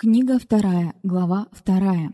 Книга вторая, глава вторая.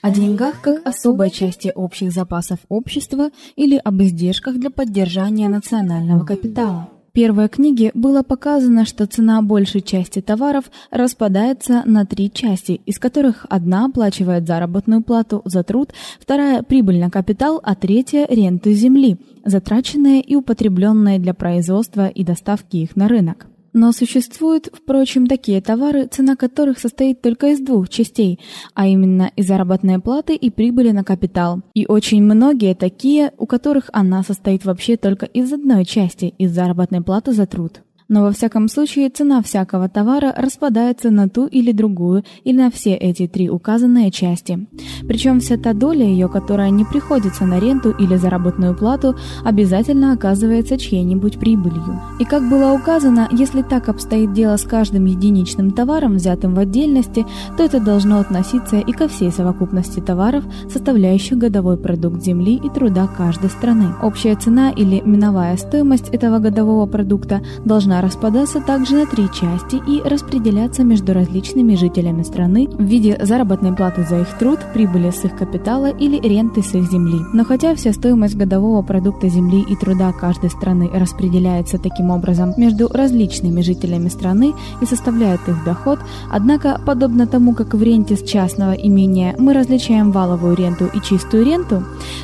О деньгах как особой части общих запасов общества или об издержках для поддержания национального капитала. В первой книге было показано, что цена большей части товаров распадается на три части, из которых одна оплачивает заработную плату за труд, вторая прибыль на капитал, а третья ренту земли, затраченные и употребленные для производства и доставки их на рынок. Но существуют, впрочем, такие товары, цена которых состоит только из двух частей, а именно из заработной платы и прибыли на капитал. И очень многие такие, у которых она состоит вообще только из одной части, из заработной платы за труд но во всяком случае цена всякого товара распадается на ту или другую или на все эти три указанные части. Причем вся та доля ее, которая не приходится на ренту или заработную плату, обязательно оказывается чьей-нибудь прибылью. И как было указано, если так обстоит дело с каждым единичным товаром, взятым в отдельности, то это должно относиться и ко всей совокупности товаров, составляющих годовой продукт земли и труда каждой страны. Общая цена или миновая стоимость этого годового продукта должна распадаться также на три части и распределяться между различными жителями страны в виде заработной платы за их труд, прибыли с их капитала или ренты с их земли. Но хотя вся стоимость годового продукта земли и труда каждой страны распределяется таким образом между различными жителями страны и составляет их доход, однако подобно тому, как в ренте с частного имения мы различаем валовую ренту и чистую ренту,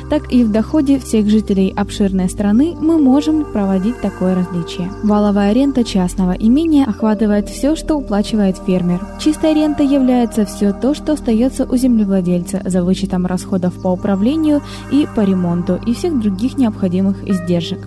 так и в доходе всех жителей обширной страны мы можем проводить такое различие. Валовая рента Рента частного имения охватывает все, что уплачивает фермер. Чистая рента является все то, что остается у землевладельца за вычетом расходов по управлению и по ремонту и всех других необходимых издержек.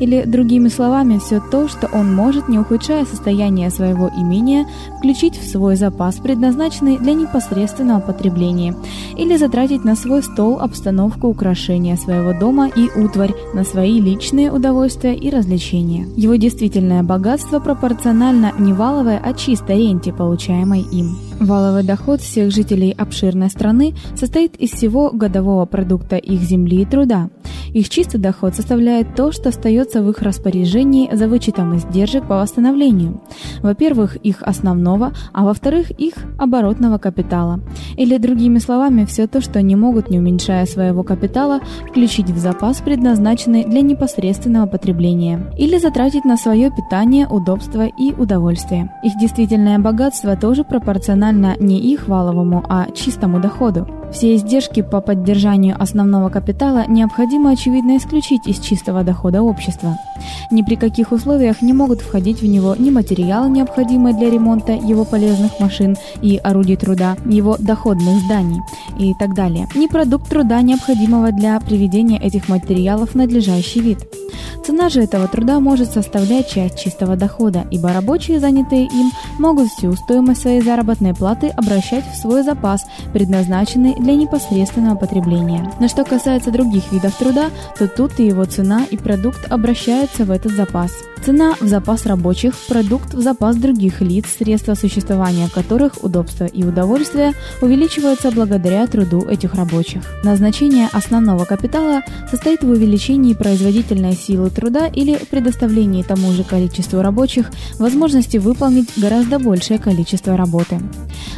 Или другими словами, все то, что он может, не ухудшая состояние своего имения, включить в свой запас, предназначенный для непосредственного потребления, или затратить на свой стол, обстановку, украшения своего дома и утварь, на свои личные удовольствия и развлечения. Его действительное богатство пропорционально не валовой, а чистой ренте, получаемой им. Валовый доход всех жителей обширной страны состоит из всего годового продукта их земли и труда. Их чистый доход составляет то, что остается в их распоряжении за вычетом издержек по восстановлению. Во-первых, их основного, а во-вторых, их оборотного капитала. Или другими словами, все то, что они могут, не уменьшая своего капитала, включить в запас, предназначенный для непосредственного потребления, или затратить на свое питание, удобство и удовольствие. Их действительное богатство тоже пропорционально не их валовому, а чистому доходу. Все издержки по поддержанию основного капитала необходимо очевидно исключить из чистого дохода общества. Ни при каких условиях не могут входить в него ни материалы, необходимые для ремонта его полезных машин и орудий труда, его доходных зданий и так далее, ни продукт труда, необходимого для приведения этих материалов в надлежащий вид. Цена же этого труда может составлять часть чистого дохода, ибо рабочие, занятые им, могут всю стоимость своей заработной платы обращать в свой запас, предназначенный для непосредственного потребления. Но что касается других видов труда, то тут и его цена, и продукт обращаются в этот запас. Цена в запас рабочих, продукт в запас других лиц, средства существования которых, удобства и удовольствия увеличиваются благодаря труду этих рабочих. Назначение основного капитала состоит в увеличении производительной силы труда или предоставлении тому же количеству рабочих возможности выполнить гораздо большее количество работы.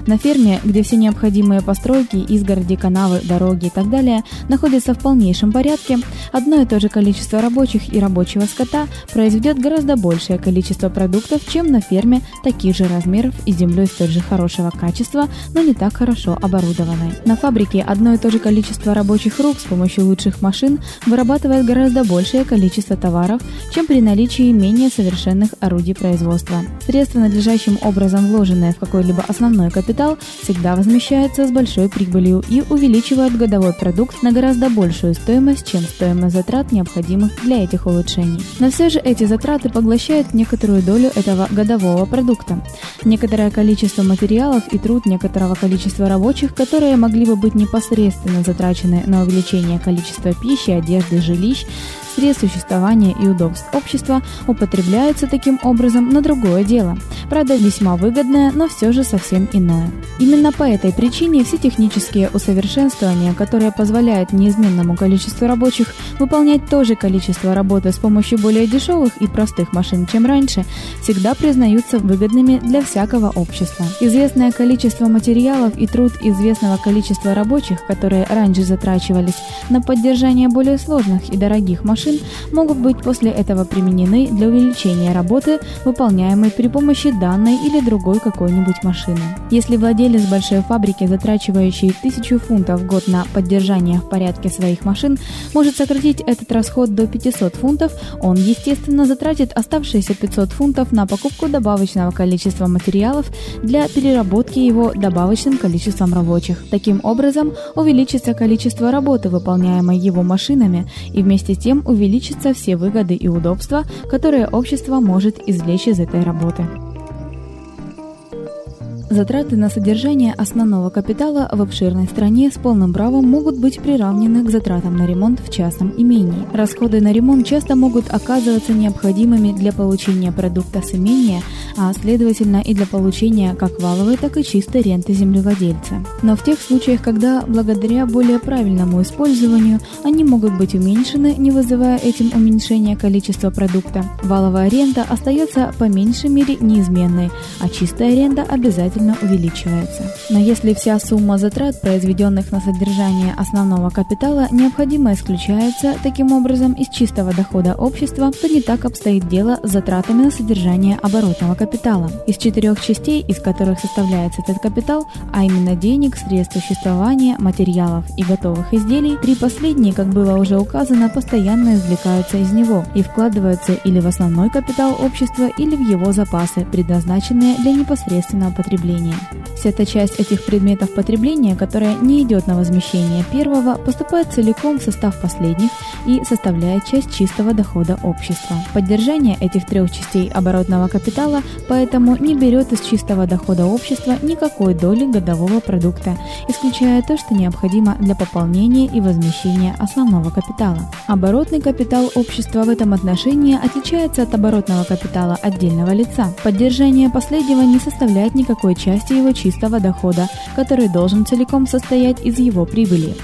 На ферме, где все необходимые постройки, изгороди, канавы, дороги и так далее находятся в полнейшем порядке, одно и то же количество рабочих и рабочего скота произведет гораздо большее количество продуктов, чем на ферме таких же размеров и землей столь же хорошего качества, но не так хорошо оборудованной. На фабрике одно и то же количество рабочих рук с помощью лучших машин вырабатывает гораздо большее количество товаров, чем при наличии менее совершенных орудий производства. Средства, надлежащим образом вложенные в какой-либо основной капитал, всегда возмещаются с большой прибылью и увеличивают годовой продукт на гораздо большую стоимость, чем стоимость затрат, необходимых для этих улучшений. Но все же эти затраты поглощают некоторую долю этого годового продукта. Некоторое количество материалов и труд некоторого количества рабочих, которые могли бы быть непосредственно затрачены на увеличение количества пищи, одежды, жилищ, средств существования и удобств общества употребляются таким образом на другое дело. Правда, весьма выгодное, но все же совсем иное. Именно по этой причине все технические усовершенствования, которые позволяют неизменному количеству рабочих выполнять то же количество работы с помощью более дешевых и простых машин, чем раньше, всегда признаются выгодными для всякого общества. Известное количество материалов и труд известного количества рабочих, которые раньше затрачивались на поддержание более сложных и дорогих машин, могут быть после этого применены для увеличения работы, выполняемой при помощи данной или другой какой-нибудь машины. Если владелец большой фабрики, затрачивающий тысячу фунтов в год на поддержание в порядке своих машин, может сократить этот расход до 500 фунтов, он, естественно, затратит оставшиеся 500 фунтов на покупку добавочного количества материалов для переработки его добавочным количеством рабочих. Таким образом, увеличится количество работы, выполняемой его машинами, и вместе с тем увеличатся все выгоды и удобства, которые общество может извлечь из этой работы. Затраты на содержание основного капитала в обширной стране с полным правом могут быть приравнены к затратам на ремонт в частном имении. Расходы на ремонт часто могут оказываться необходимыми для получения продукта с имения, а следовательно и для получения как валовой, так и чистой ренты землевладельца. Но в тех случаях, когда благодаря более правильному использованию они могут быть уменьшены, не вызывая этим уменьшения количества продукта, валовая рента остается по меньшей мере неизменной, а чистая рента обязательно значительно увеличивается. Но если вся сумма затрат, произведенных на содержание основного капитала, необходимо исключается таким образом из чистого дохода общества, то не так обстоит дело с затратами на содержание оборотного капитала. Из четырех частей, из которых составляется этот капитал, а именно денег, средств существования, материалов и готовых изделий, три последние, как было уже указано, постоянно извлекаются из него и вкладываются или в основной капитал общества, или в его запасы, предназначенные для непосредственного потребления потребления. Вся та часть этих предметов потребления, которая не идет на возмещение первого, поступает целиком в состав последних и составляет часть чистого дохода общества. Поддержание этих трех частей оборотного капитала поэтому не берет из чистого дохода общества никакой доли годового продукта, исключая то, что необходимо для пополнения и возмещения основного капитала. Оборотный капитал общества в этом отношении отличается от оборотного капитала отдельного лица. Поддержание последнего не составляет никакой части его чистого дохода, который должен целиком состоять из его прибыли.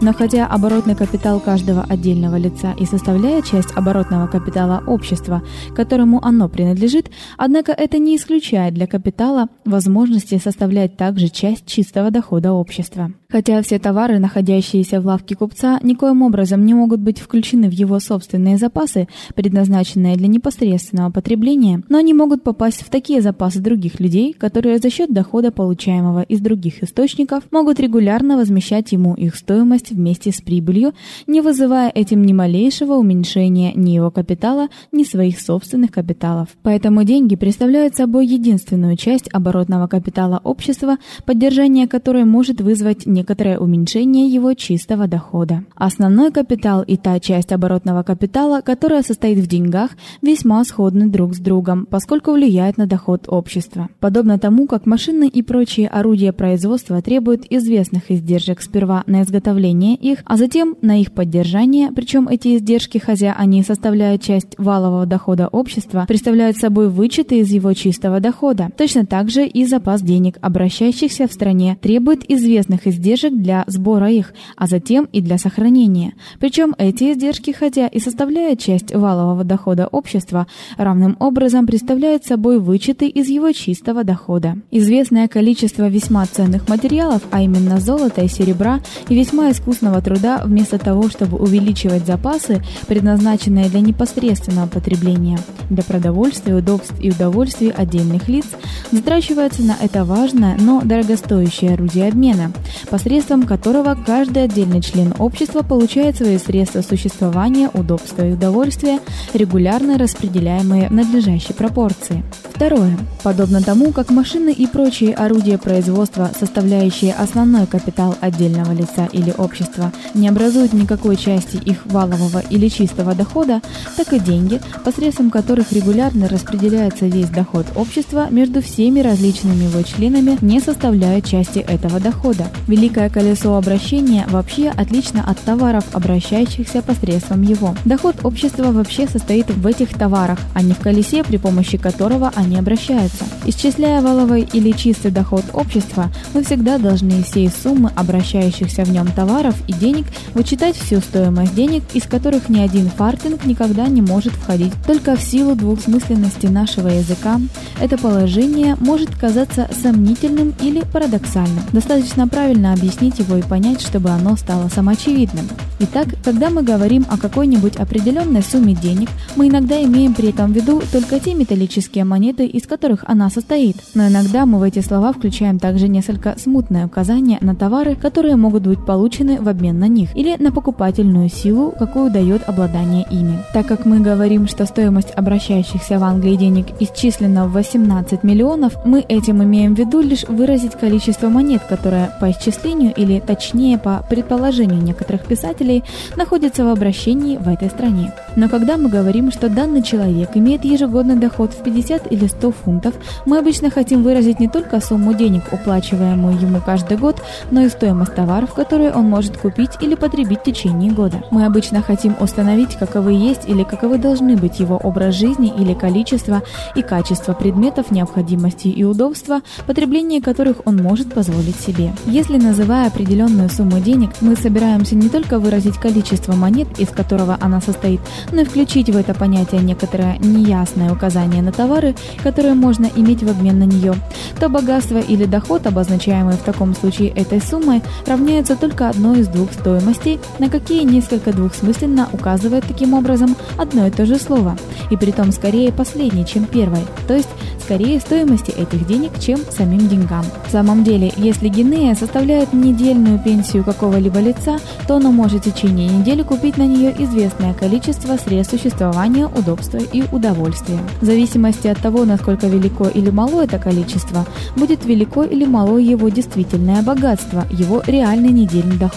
Но хотя оборотный капитал каждого отдельного лица и составляет часть оборотного капитала общества, которому оно принадлежит, однако это не исключает для капитала возможности составлять также часть чистого дохода общества. Хотя все товары, находящиеся в лавке купца, никоим образом не могут быть включены в его собственные запасы, предназначенные для непосредственного потребления, но они могут попасть в такие запасы других людей, которые за счет дохода, получаемого из других источников, могут регулярно возмещать ему их стоимость вместе с прибылью, не вызывая этим ни малейшего уменьшения ни его капитала, ни своих собственных капиталов. Поэтому деньги представляют собой единственную часть оборотного капитала общества, поддержание которой может вызвать не некоторое уменьшение его чистого дохода. Основной капитал и та часть оборотного капитала, которая состоит в деньгах, весьма сходны друг с другом, поскольку влияют на доход общества. Подобно тому, как машины и прочие орудия производства требуют известных издержек сперва на изготовление их, а затем на их поддержание, причем эти издержки, хотя они составляют часть валового дохода общества, представляют собой вычеты из его чистого дохода. Точно так же и запас денег, обращающихся в стране, требует известных издержек для сбора их, а затем и для сохранения. Причем эти издержки, хотя и составляют часть валового дохода общества, равным образом представляют собой вычеты из его чистого дохода. Известное количество весьма ценных материалов, а именно золота и серебра, и весьма искусного труда, вместо того, чтобы увеличивать запасы, предназначенные для непосредственного потребления, для продовольствия, удобств и удовольствий отдельных лиц, затрачивается на это важное, но дорогостоящее орудие обмена, посредством которого каждый отдельный член общества получает свои средства существования, удобства и удовольствия, регулярно распределяемые в надлежащей пропорции. Второе. Подобно тому, как машины и прочие орудия производства, составляющие основной капитал отдельного лица или общества, общества не образуют никакой части их валового или чистого дохода, так и деньги, посредством которых регулярно распределяется весь доход общества между всеми различными его членами, не составляют части этого дохода. Великое колесо обращения вообще отлично от товаров, обращающихся посредством его. Доход общества вообще состоит в этих товарах, а не в колесе, при помощи которого они обращаются. Исчисляя валовый или чистый доход общества, мы всегда должны всей суммы обращающихся в нем товаров и денег вычитать всю стоимость денег, из которых ни один фартинг никогда не может входить. Только в силу двухсмысленности нашего языка это положение может казаться сомнительным или парадоксальным. Достаточно правильно объяснить его и понять, чтобы оно стало самоочевидным. Итак, когда мы говорим о какой-нибудь определенной сумме денег, мы иногда имеем при этом в виду только те металлические монеты, из которых она состоит. Но иногда мы в эти слова включаем также несколько смутное указание на товары, которые могут быть получены в обмен на них, или на покупательную силу, какую дает обладание ими. Так как мы говорим, что стоимость обращающихся в Англии денег исчислена в 18 миллионов, мы этим имеем в виду лишь выразить количество монет, которое по исчислению или точнее по предположению некоторых писателей находится в обращении в этой стране. Но когда мы говорим, что данный человек имеет ежегодный доход в 50 или 100 фунтов, мы обычно хотим выразить не только сумму денег, уплачиваемую ему каждый год, но и стоимость товаров, которые он может купить или потребить в течение года. Мы обычно хотим установить, каковы есть или каковы должны быть его образ жизни или количество и качество предметов необходимости и удобства, потребление которых он может позволить себе. Если называя определенную сумму денег, мы собираемся не только выразить количество монет, из которого она состоит, но и включить в это понятие некоторое неясное указание на товары, которые можно иметь в обмен на нее, то богатство или доход, обозначаемый в таком случае этой суммой, равняется только одной из двух стоимостей, на какие несколько двухсмысленно указывает таким образом одно и то же слово, и притом скорее последней, чем первой, то есть скорее стоимости этих денег, чем самим деньгам. В самом деле, если гинея составляет недельную пенсию какого-либо лица, то оно может течение недели купить на нее известное количество средств существования, удобства и удовольствия. В зависимости от того, насколько велико или мало это количество, будет велико или мало его действительное богатство, его реальный недельный доход.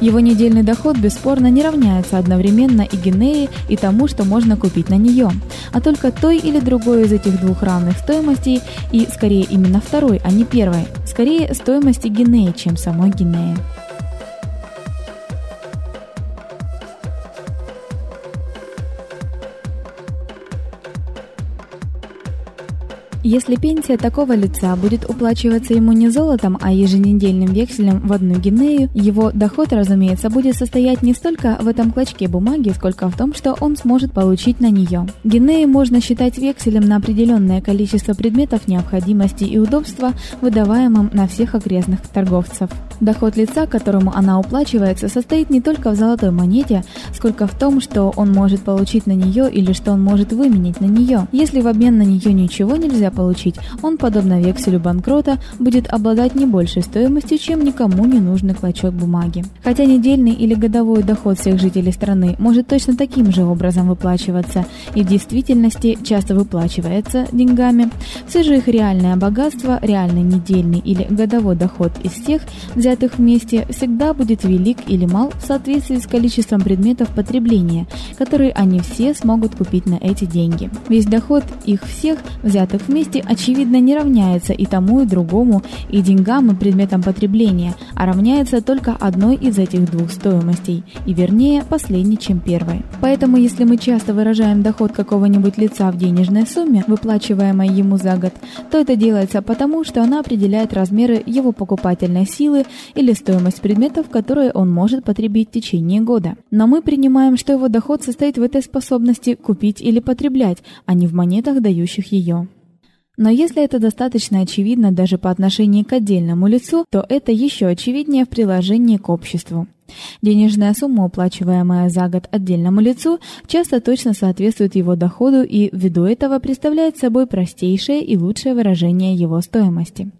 Его недельный доход бесспорно не равняется одновременно и гинее, и тому, что можно купить на нее, а только той или другой из этих двух равных стоимостей, и скорее именно второй, а не первой, скорее стоимости гинеи, чем самой гинеи. Если пенсия такого лица будет уплачиваться ему не золотом, а еженедельным векселем в одну гинею, его доход, разумеется, будет состоять не столько в этом клочке бумаги, сколько в том, что он сможет получить на нее. Гинеи можно считать векселем на определенное количество предметов необходимости и удобства, выдаваемым на всех окрестных торговцев. Доход лица, которому она уплачивается, состоит не только в золотой монете, сколько в том, что он может получить на нее или что он может выменить на нее. Если в обмен на нее ничего нельзя получить, он, подобно векселю банкрота, будет обладать не большей стоимостью, чем никому не нужный клочок бумаги. Хотя недельный или годовой доход всех жителей страны может точно таким же образом выплачиваться и в действительности часто выплачивается деньгами, все же их реальное богатство, реальный недельный или годовой доход из всех взятых вместе всегда будет велик или мал в соответствии с количеством предметов потребления, которые они все смогут купить на эти деньги. Весь доход их всех взятых вместе вместе очевидно не равняется и тому, и другому, и деньгам, и предметам потребления, а равняется только одной из этих двух стоимостей, и вернее, последней, чем первой. Поэтому, если мы часто выражаем доход какого-нибудь лица в денежной сумме, выплачиваемой ему за год, то это делается потому, что она определяет размеры его покупательной силы или стоимость предметов, которые он может потребить в течение года. Но мы принимаем, что его доход состоит в этой способности купить или потреблять, а не в монетах, дающих ее. Но если это достаточно очевидно даже по отношению к отдельному лицу, то это еще очевиднее в приложении к обществу. Денежная сумма, уплачиваемая за год отдельному лицу, часто точно соответствует его доходу и ввиду этого представляет собой простейшее и лучшее выражение его стоимости.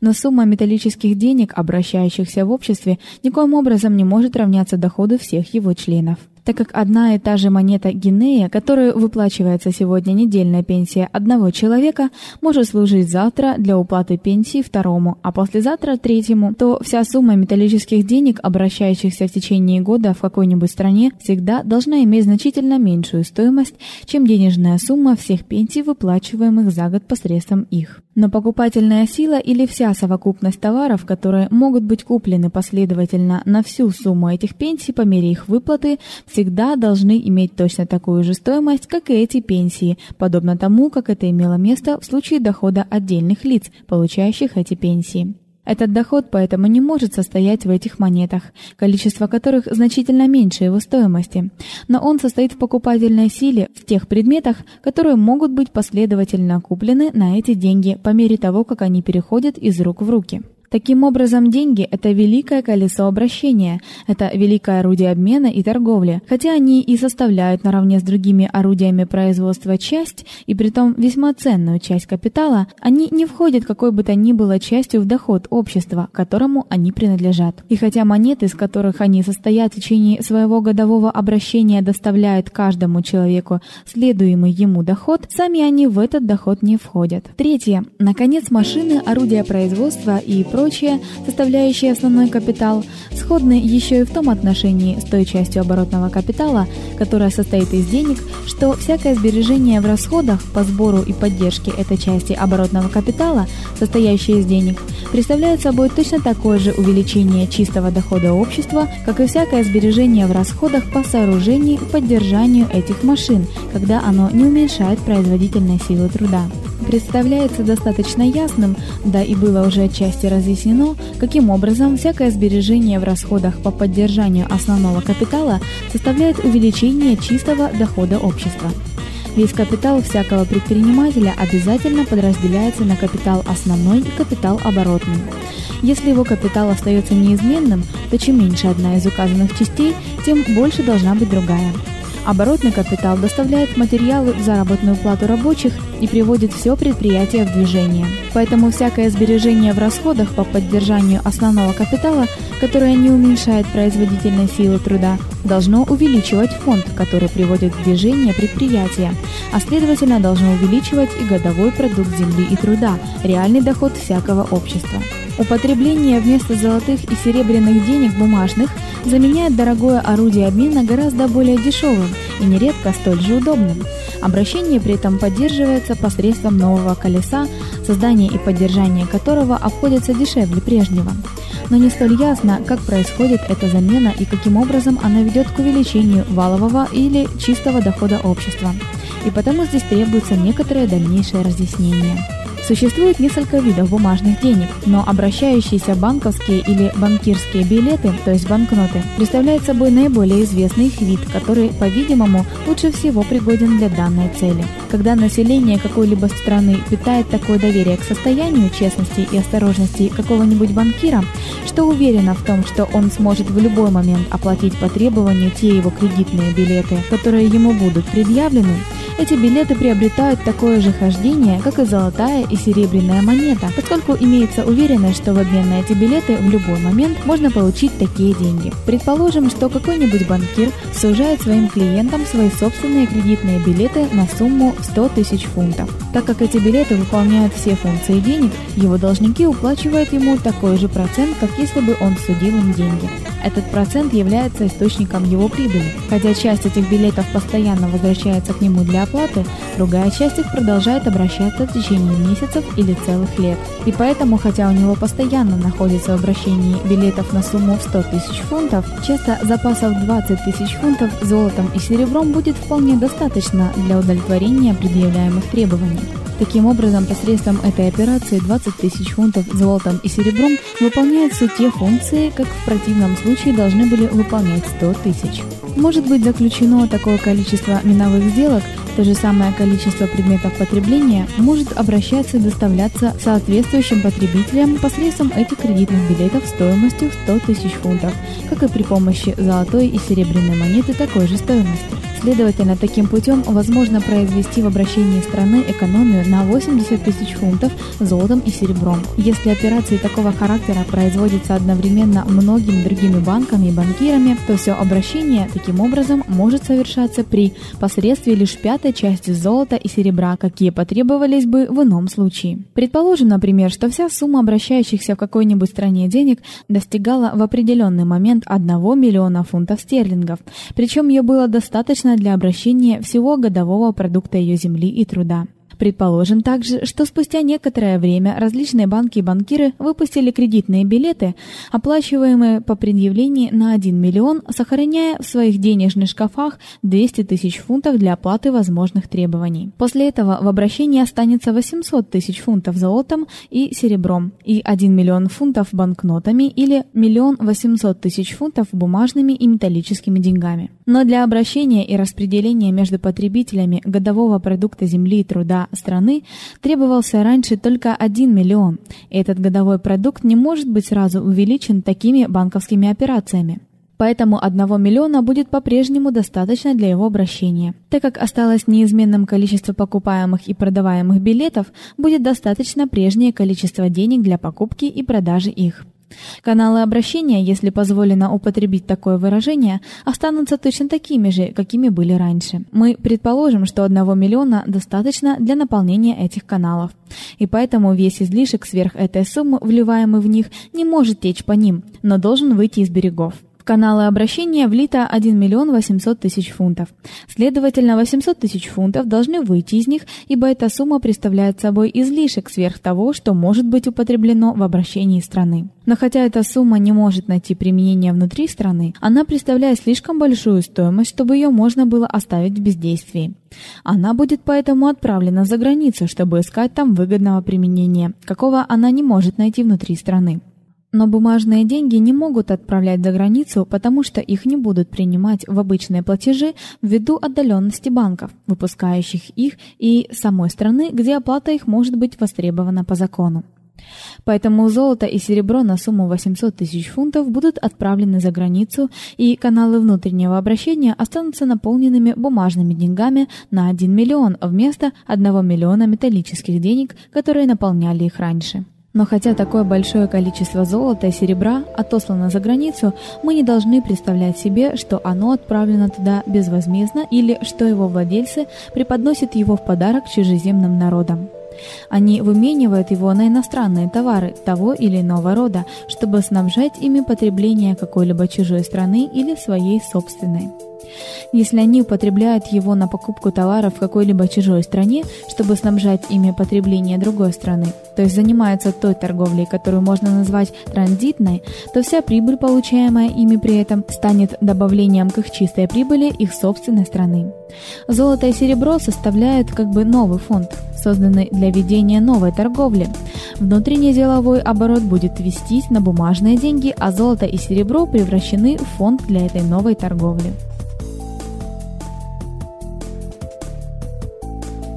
Но сумма металлических денег, обращающихся в обществе, никоим образом не может равняться доходу всех его членов. Так как одна и та же монета гинея, которую выплачивается сегодня недельная пенсия одного человека, может служить завтра для уплаты пенсии второму, а послезавтра третьему, то вся сумма металлических денег, обращающихся в течение года в какой-нибудь стране, всегда должна иметь значительно меньшую стоимость, чем денежная сумма всех пенсий, выплачиваемых за год посредством их. Но покупательная сила или вся совокупность товаров, которые могут быть куплены последовательно на всю сумму этих пенсий по мере их выплаты, всегда должны иметь точно такую же стоимость, как и эти пенсии, подобно тому, как это имело место в случае дохода отдельных лиц, получающих эти пенсии. Этот доход поэтому не может состоять в этих монетах, количество которых значительно меньше его стоимости, но он состоит в покупательной силе в тех предметах, которые могут быть последовательно куплены на эти деньги по мере того, как они переходят из рук в руки. Таким образом, деньги это великое колесо обращения, это великое орудие обмена и торговли. Хотя они и составляют наравне с другими орудиями производства часть, и притом весьма ценную часть капитала, они не входят какой бы то ни было частью в доход общества, которому они принадлежат. И хотя монеты, из которых они состоят в течение своего годового обращения доставляют каждому человеку следуемый ему доход, сами они в этот доход не входят. Третье. Наконец, машины, орудия производства и прочее прочее, составляющие основной капитал, сходны еще и в том отношении с той частью оборотного капитала, которая состоит из денег, что всякое сбережение в расходах по сбору и поддержке этой части оборотного капитала, состоящее из денег, представляет собой точно такое же увеличение чистого дохода общества, как и всякое сбережение в расходах по сооружению и поддержанию этих машин, когда оно не уменьшает производительной силы труда. Представляется достаточно ясным, да и было уже отчасти разъяснено, каким образом всякое сбережение в расходах по поддержанию основного капитала составляет увеличение чистого дохода общества. Весь капитал всякого предпринимателя обязательно подразделяется на капитал основной и капитал оборотный. Если его капитал остается неизменным, то чем меньше одна из указанных частей, тем больше должна быть другая. Оборотный капитал доставляет материалы заработную плату рабочих и приводит все предприятие в движение. Поэтому всякое сбережение в расходах по поддержанию основного капитала, которое не уменьшает производительной силы труда, должно увеличивать фонд, который приводит в движение предприятия, а следовательно должно увеличивать и годовой продукт земли и труда, реальный доход всякого общества. Употребление вместо золотых и серебряных денег бумажных заменяет дорогое орудие обмена гораздо более дешевым и нередко столь же удобным. Обращение при этом поддерживается посредством нового колеса, создание и поддержание которого обходится дешевле прежнего. Но не столь ясно, как происходит эта замена и каким образом она ведет к увеличению валового или чистого дохода общества. И потому здесь требуется некоторое дальнейшее разъяснение. Существует несколько видов бумажных денег, но обращающиеся банковские или банкирские билеты, то есть банкноты, представляют собой наиболее известный их вид, который, по-видимому, лучше всего пригоден для данной цели. Когда население какой-либо страны питает такое доверие к состоянию честности и осторожности какого-нибудь банкира, что уверено в том, что он сможет в любой момент оплатить по требованию те его кредитные билеты, которые ему будут предъявлены, эти билеты приобретают такое же хождение, как и золотая и серебряная монета, поскольку имеется уверенность, что в обмен на эти билеты в любой момент можно получить такие деньги. Предположим, что какой-нибудь банкир сужает своим клиентам свои собственные кредитные билеты на сумму в 100 тысяч фунтов. Так как эти билеты выполняют все функции денег, его должники уплачивают ему такой же процент, как если бы он судил им деньги. Этот процент является источником его прибыли. Хотя часть этих билетов постоянно возвращается к нему для оплаты, другая часть их продолжает обращаться в течение месяцев или целых лет. И поэтому, хотя у него постоянно находится в обращении билетов на сумму в 100 тысяч фунтов, часто запасов 20 тысяч фунтов золотом и серебром будет вполне достаточно для удовлетворения предъявляемых требований. Таким образом, посредством этой операции 20 тысяч фунтов золотом и серебром выполняют все те функции, как в противном случае должны были выполнять 100 тысяч. Может быть заключено такое количество миновых сделок, то же самое количество предметов потребления может обращаться и доставляться соответствующим потребителям посредством этих кредитных билетов стоимостью 100 тысяч фунтов, как и при помощи золотой и серебряной монеты такой же стоимости. Следовательно, таким путем возможно произвести в обращении страны экономию на 80 тысяч фунтов золотом и серебром. Если операции такого характера производятся одновременно многими другими банками и банкирами, то все обращение таким образом может совершаться при посредстве лишь пятой части золота и серебра, какие потребовались бы в ином случае. Предположим, например, что вся сумма обращающихся в какой-нибудь стране денег достигала в определенный момент 1 миллиона фунтов стерлингов, причем ее было достаточно для обращения всего годового продукта ее земли и труда. Предположим также, что спустя некоторое время различные банки и банкиры выпустили кредитные билеты, оплачиваемые по предъявлении на 1 миллион, сохраняя в своих денежных шкафах 200 тысяч фунтов для оплаты возможных требований. После этого в обращении останется 800 тысяч фунтов золотом и серебром и 1 миллион фунтов банкнотами или миллион 800 тысяч фунтов бумажными и металлическими деньгами. Но для обращения и распределения между потребителями годового продукта земли и труда страны требовался раньше только 1 миллион. Этот годовой продукт не может быть сразу увеличен такими банковскими операциями. Поэтому 1 миллиона будет по-прежнему достаточно для его обращения. Так как осталось неизменным количество покупаемых и продаваемых билетов, будет достаточно прежнее количество денег для покупки и продажи их. Каналы обращения, если позволено употребить такое выражение, останутся точно такими же, какими были раньше. Мы предположим, что 1 миллиона достаточно для наполнения этих каналов. И поэтому весь излишек сверх этой суммы, вливаемый в них, не может течь по ним, но должен выйти из берегов. В каналы обращения влито 1 миллион 800 тысяч фунтов. Следовательно, 800 тысяч фунтов должны выйти из них, ибо эта сумма представляет собой излишек сверх того, что может быть употреблено в обращении страны. Но хотя эта сумма не может найти применение внутри страны, она представляет слишком большую стоимость, чтобы ее можно было оставить в бездействии. Она будет поэтому отправлена за границу, чтобы искать там выгодного применения, какого она не может найти внутри страны. Но бумажные деньги не могут отправлять за границу, потому что их не будут принимать в обычные платежи ввиду отдаленности банков, выпускающих их, и самой страны, где оплата их может быть востребована по закону. Поэтому золото и серебро на сумму 800 тысяч фунтов будут отправлены за границу, и каналы внутреннего обращения останутся наполненными бумажными деньгами на 1 миллион вместо 1 миллиона металлических денег, которые наполняли их раньше. Но хотя такое большое количество золота и серебра отослано за границу, мы не должны представлять себе, что оно отправлено туда безвозмездно или что его владельцы преподносят его в подарок чужеземным народам. Они выменивают его на иностранные товары того или иного рода, чтобы снабжать ими потребление какой-либо чужой страны или своей собственной. Если они употребляют его на покупку товаров в какой-либо чужой стране, чтобы снабжать ими потребление другой страны, то есть занимаются той торговлей, которую можно назвать транзитной, то вся прибыль, получаемая ими при этом, станет добавлением к их чистой прибыли их собственной страны. Золото и серебро составляют как бы новый фонд, созданный для ведения новой торговли. Внутренний деловой оборот будет вестись на бумажные деньги, а золото и серебро превращены в фонд для этой новой торговли.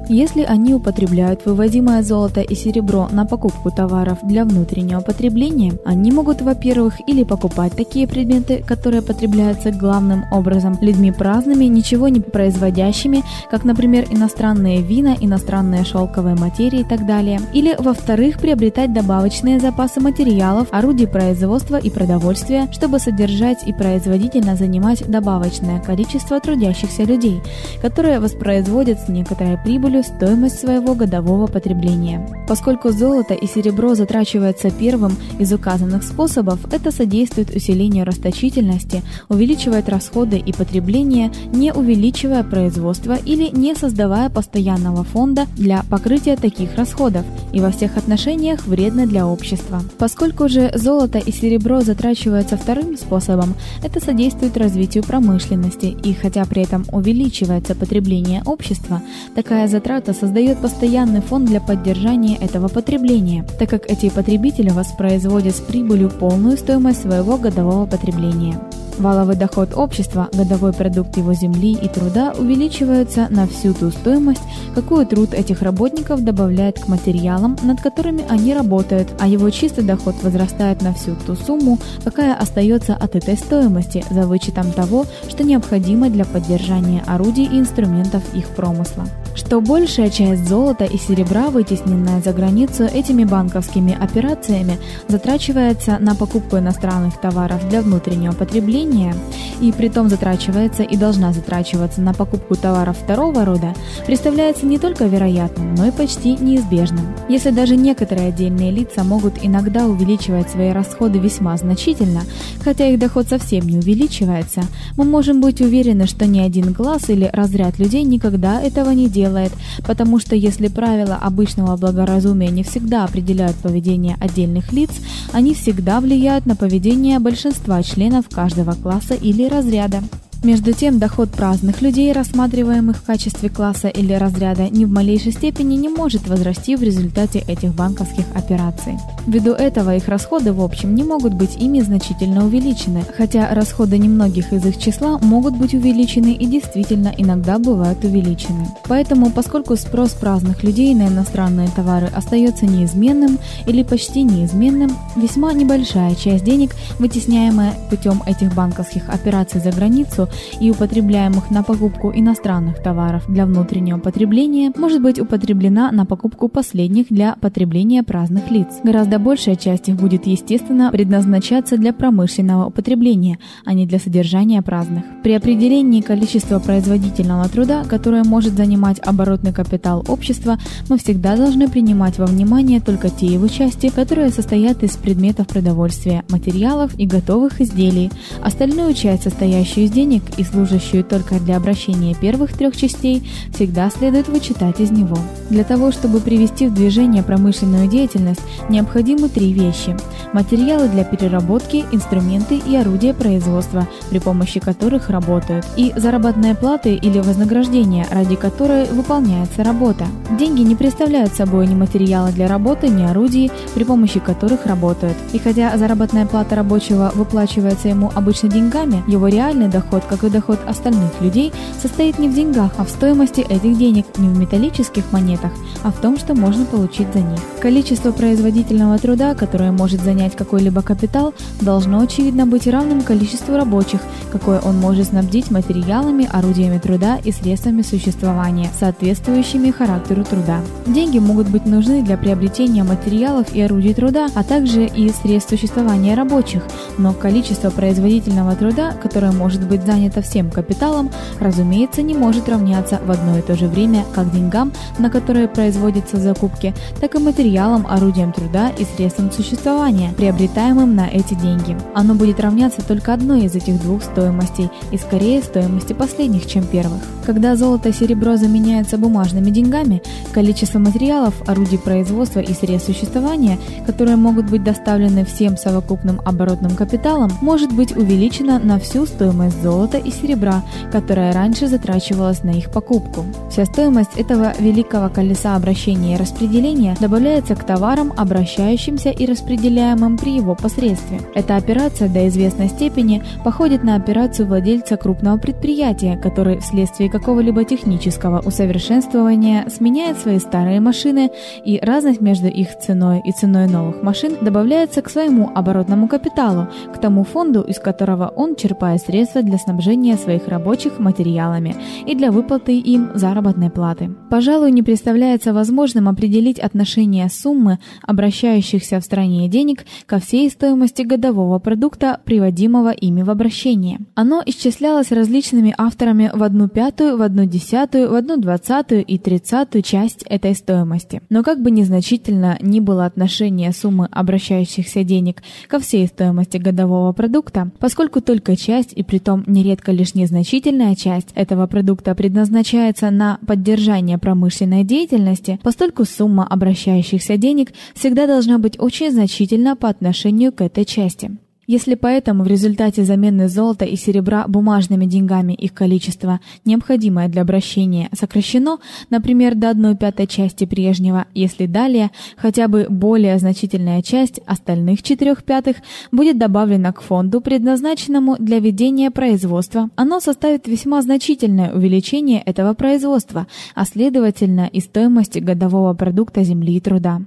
Если они употребляют вывозимое золото и серебро на покупку товаров для внутреннего потребления, они могут, во-первых, или покупать такие предметы, которые потребляются главным образом людьми праздными, ничего не производящими, как, например, иностранные вина, иностранные шелковые материи и так далее, или, во-вторых, приобретать добавочные запасы материалов, орудий производства и продовольствия, чтобы содержать и производительно занимать добавочное количество трудящихся людей, которые воспроизводят с некоторой прибылью долю стоимость своего годового потребления. Поскольку золото и серебро затрачиваются первым из указанных способов, это содействует усилению расточительности, увеличивает расходы и потребление, не увеличивая производство или не создавая постоянного фонда для покрытия таких расходов и во всех отношениях вредно для общества. Поскольку же золото и серебро затрачиваются вторым способом, это содействует развитию промышленности, и хотя при этом увеличивается потребление общества, такая затрата затрата создает постоянный фонд для поддержания этого потребления, так как эти потребители воспроизводят с прибылью полную стоимость своего годового потребления. Валовый доход общества, годовой продукт его земли и труда увеличиваются на всю ту стоимость, какую труд этих работников добавляет к материалам, над которыми они работают, а его чистый доход возрастает на всю ту сумму, какая остается от этой стоимости, за вычетом того, что необходимо для поддержания орудий и инструментов их промысла что большая часть золота и серебра, вытесненная за границу этими банковскими операциями, затрачивается на покупку иностранных товаров для внутреннего потребления, и притом затрачивается и должна затрачиваться на покупку товаров второго рода, представляется не только вероятным, но и почти неизбежным. Если даже некоторые отдельные лица могут иногда увеличивать свои расходы весьма значительно, хотя их доход совсем не увеличивается, мы можем быть уверены, что ни один класс или разряд людей никогда этого не делает, потому что если правила обычного благоразумия не всегда определяют поведение отдельных лиц, они всегда влияют на поведение большинства членов каждого класса или разряда. Между тем, доход праздных людей, рассматриваемых в качестве класса или разряда, ни в малейшей степени не может возрасти в результате этих банковских операций. Ввиду этого их расходы в общем не могут быть ими значительно увеличены, хотя расходы немногих из их числа могут быть увеличены и действительно иногда бывают увеличены. Поэтому, поскольку спрос праздных людей на иностранные товары остается неизменным или почти неизменным, весьма небольшая часть денег, вытесняемая путем этих банковских операций за границу, и употребляемых на покупку иностранных товаров для внутреннего потребления может быть употреблена на покупку последних для потребления праздных лиц. Гораздо большая часть их будет, естественно, предназначаться для промышленного употребления, а не для содержания праздных. При определении количества производительного труда, которое может занимать оборотный капитал общества, мы всегда должны принимать во внимание только те его части, которые состоят из предметов продовольствия, материалов и готовых изделий. Остальную часть, состоящую из денег, и служащую только для обращения первых трех частей, всегда следует вычитать из него. Для того, чтобы привести в движение промышленную деятельность, необходимы три вещи: материалы для переработки, инструменты и орудия производства, при помощи которых работают, и заработные платы или вознаграждения, ради которой выполняется работа. Деньги не представляют собой ни материала для работы, ни орудий, при помощи которых работают. И хотя заработная плата рабочего выплачивается ему обычно деньгами, его реальный доход, как и доход остальных людей, состоит не в деньгах, а в стоимости этих денег, не в металлических монетах, а в том, что можно получить за них. Количество производительного труда, которое может занять какой-либо капитал, должно очевидно быть равным количеству рабочих, какое он может снабдить материалами, орудиями труда и средствами существования, соответствующими характеру труда. Деньги могут быть нужны для приобретения материалов и орудий труда, а также и средств существования рабочих, но количество производительного труда, которое может быть занято занято всем капиталом, разумеется, не может равняться в одно и то же время как деньгам, на которые производятся закупки, так и материалам, орудиям труда и средствам существования, приобретаемым на эти деньги. Оно будет равняться только одной из этих двух стоимостей, и скорее стоимости последних, чем первых. Когда золото и серебро заменяются бумажными деньгами, количество материалов, орудий производства и средств существования, которые могут быть доставлены всем совокупным оборотным капиталом, может быть увеличено на всю стоимость золота и серебра, которая раньше затрачивалась на их покупку. Вся стоимость этого великого колеса обращения и распределения добавляется к товарам, обращающимся и распределяемым при его посредстве. Эта операция до известной степени походит на операцию владельца крупного предприятия, который вследствие какого-либо технического усовершенствования сменяет свои старые машины, и разность между их ценой и ценой новых машин добавляется к своему оборотному капиталу, к тому фонду, из которого он черпает средства для снабжения снабжения своих рабочих материалами и для выплаты им заработной платы. Пожалуй, не представляется возможным определить отношение суммы обращающихся в стране денег ко всей стоимости годового продукта, приводимого ими в обращение. Оно исчислялось различными авторами в одну пятую, в одну десятую, в одну двадцатую и тридцатую часть этой стоимости. Но как бы незначительно ни было отношение суммы обращающихся денег ко всей стоимости годового продукта, поскольку только часть и притом нередко нередко лишь незначительная часть этого продукта предназначается на поддержание промышленной деятельности, поскольку сумма обращающихся денег всегда должна быть очень значительна по отношению к этой части. Если поэтому в результате замены золота и серебра бумажными деньгами их количество, необходимое для обращения, сокращено, например, до 1/5 части прежнего, если далее хотя бы более значительная часть остальных 4/5 будет добавлена к фонду, предназначенному для ведения производства, оно составит весьма значительное увеличение этого производства, а следовательно и стоимости годового продукта земли и труда.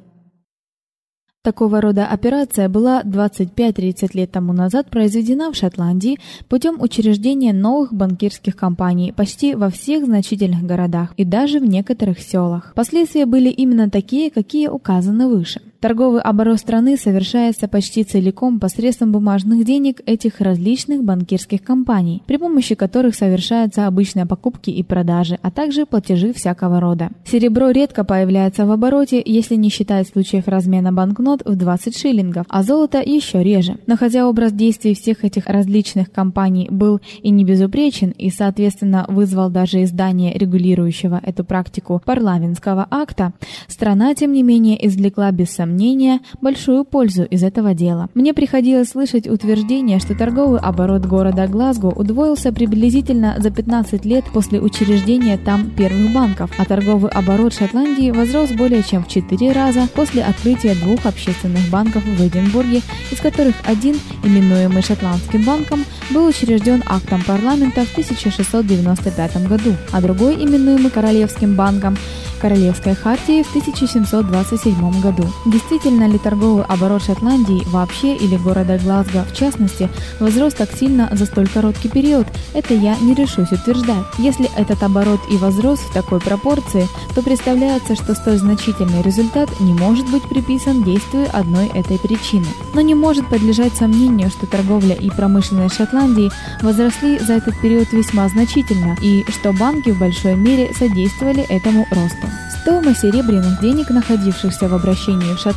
Такого рода операция была 25-30 лет тому назад произведена в Шотландии путем учреждения новых банкирских компаний почти во всех значительных городах и даже в некоторых селах. Последствия были именно такие, какие указаны выше. Торговый оборот страны совершается почти целиком посредством бумажных денег этих различных банкирских компаний, при помощи которых совершаются обычные покупки и продажи, а также платежи всякого рода. Серебро редко появляется в обороте, если не считать случаев размена банкнот в 20 шиллингов, а золото еще реже. Но хотя образ действий всех этих различных компаний был и не безупречен, и, соответственно, вызвал даже издание регулирующего эту практику парламентского акта, страна тем не менее извлекла без сомнения, большую пользу из этого дела. Мне приходилось слышать утверждение, что торговый оборот города Глазго удвоился приблизительно за 15 лет после учреждения там первых банков, а торговый оборот Шотландии возрос более чем в 4 раза после открытия двух общественных банков в Эдинбурге, из которых один, именуемый Шотландским банком, был учрежден актом парламента в 1695 году, а другой, именуемый Королевским банком, Королевской хартии в 1727 году. Действительно ли торговый оборот Шотландии вообще или города Глазго в частности возрос так сильно за столь короткий период, это я не решусь утверждать. Если этот оборот и возрос в такой пропорции, то представляется, что столь значительный результат не может быть приписан действию одной этой причины. Но не может подлежать сомнению, что торговля и промышленность Шотландии возросли за этот период весьма значительно и что банки в большой мере содействовали этому росту. Стоимость серебряных денег, находившихся в обращении в Шотландии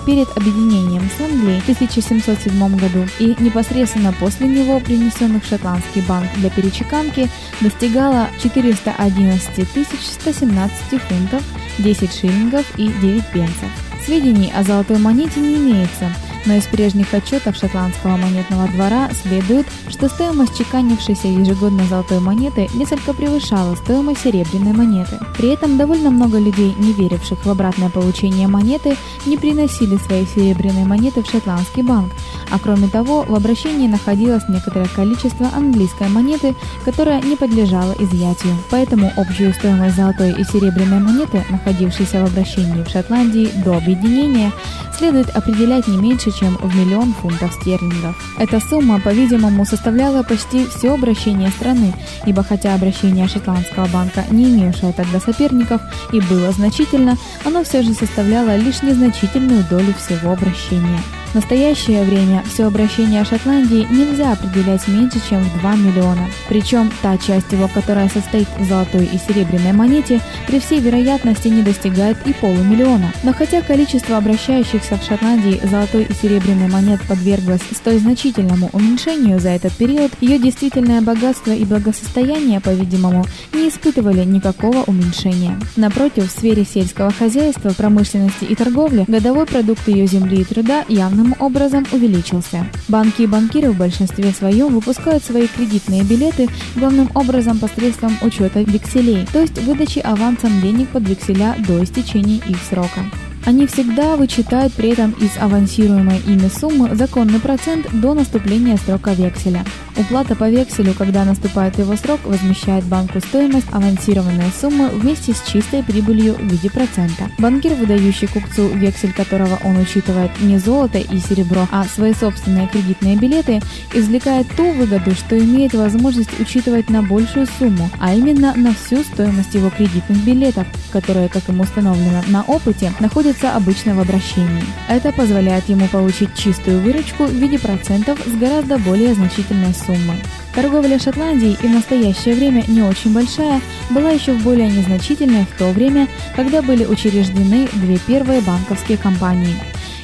перед объединением с Англией в 1707 году и непосредственно после него принесенных в шотландский банк для перечеканки, достигала 411 117 фунтов, 10 шиллингов и 9 пенсов. Сведений о золотой монете не имеется, но из прежних отчетов шотландского монетного двора следует, что стоимость чеканившейся ежегодно золотой монеты несколько превышала стоимость серебряной монеты. При этом довольно много людей, не веривших в обратное получение монеты, не приносили свои серебряные монеты в шотландский банк, а кроме того, в обращении находилось некоторое количество английской монеты, которая не подлежала изъятию. Поэтому общую стоимость золотой и серебряной монеты, находившейся в обращении в Шотландии до объединения, следует определять не меньше, чем в миллион фунтов стерлингов. Эта сумма, по-видимому, составляла почти все обращение страны, ибо хотя обращение шотландского банка, не имевшее тогда соперников, и было значительно, оно все же составляло лишь незначительную долю всего обращения. В настоящее время все обращение Шотландии нельзя определять меньше, чем в 2 миллиона. Причем та часть его, которая состоит в золотой и серебряной монете, при всей вероятности не достигает и полумиллиона. Но хотя количество обращающихся в Шотландии золотой и серебряной монет подверглось столь значительному уменьшению за этот период, ее действительное богатство и благосостояние, по-видимому, не испытывали никакого уменьшения. Напротив, в сфере сельского хозяйства, промышленности и торговли годовой продукт ее земли и труда явно главным образом увеличился. Банки и банкиры в большинстве своем выпускают свои кредитные билеты главным образом посредством учета векселей, то есть выдачи авансом денег под векселя до истечения их срока. Они всегда вычитают при этом из авансируемой ими суммы законный процент до наступления срока векселя. Уплата по векселю, когда наступает его срок, возмещает банку стоимость авансированной суммы вместе с чистой прибылью в виде процента. Банкир, выдающий купцу вексель, которого он учитывает не золото и серебро, а свои собственные кредитные билеты, извлекает ту выгоду, что имеет возможность учитывать на большую сумму, а именно на всю стоимость его кредитных билетов, которые, как ему установлено на опыте, находятся обычно в обращении. Это позволяет ему получить чистую выручку в виде процентов с гораздо более значительной суммой суммы. Торговля Шотландией и в настоящее время не очень большая, была еще более незначительной в то время, когда были учреждены две первые банковские компании.